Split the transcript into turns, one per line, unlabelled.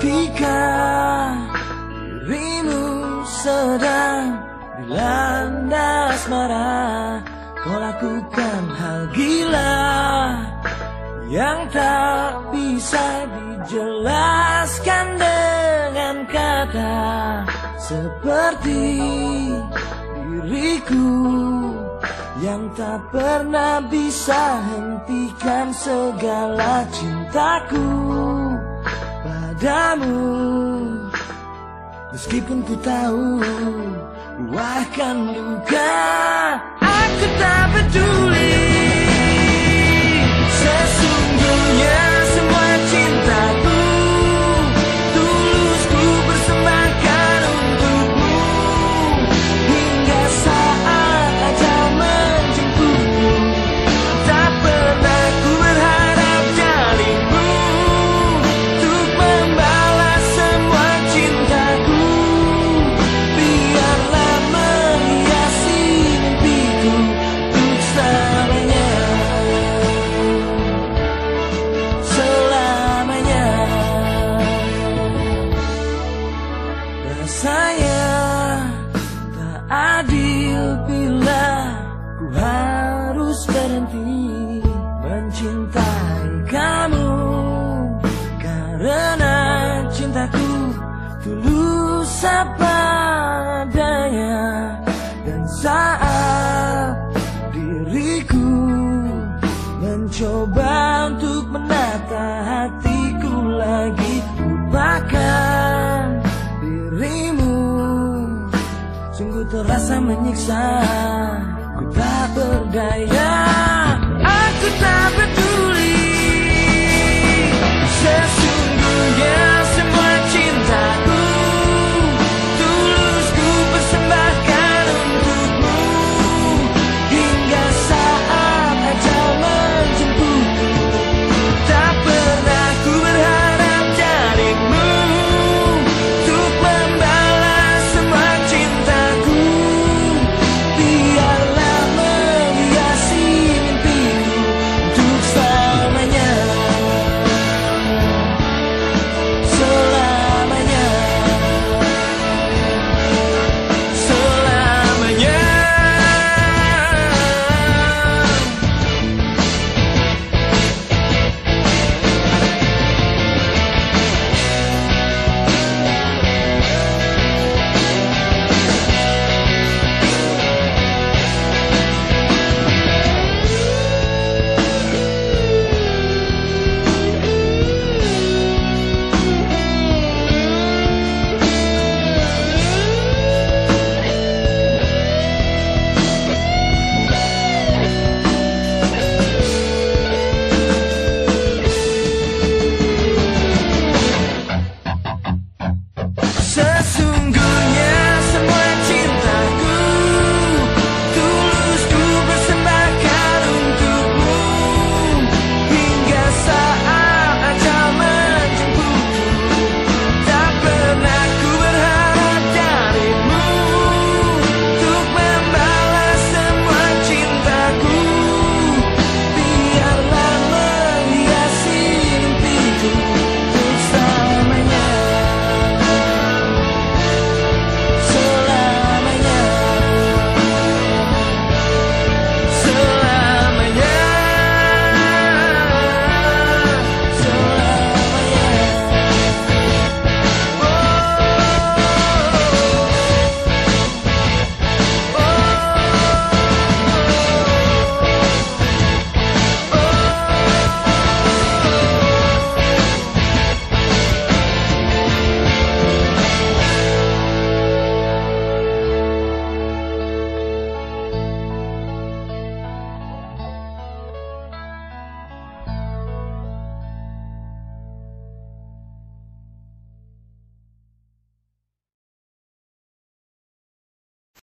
Ketika dirimu sedang dilanda asmara Kau lakukan hal gila Yang tak bisa dijelaskan dengan kata Seperti diriku yang tak pernah bisa hentikan segala cintaku padamu. Meskipun ku tahu Ku akan luka Time. terasa menyiksa. Ku tak berdaya.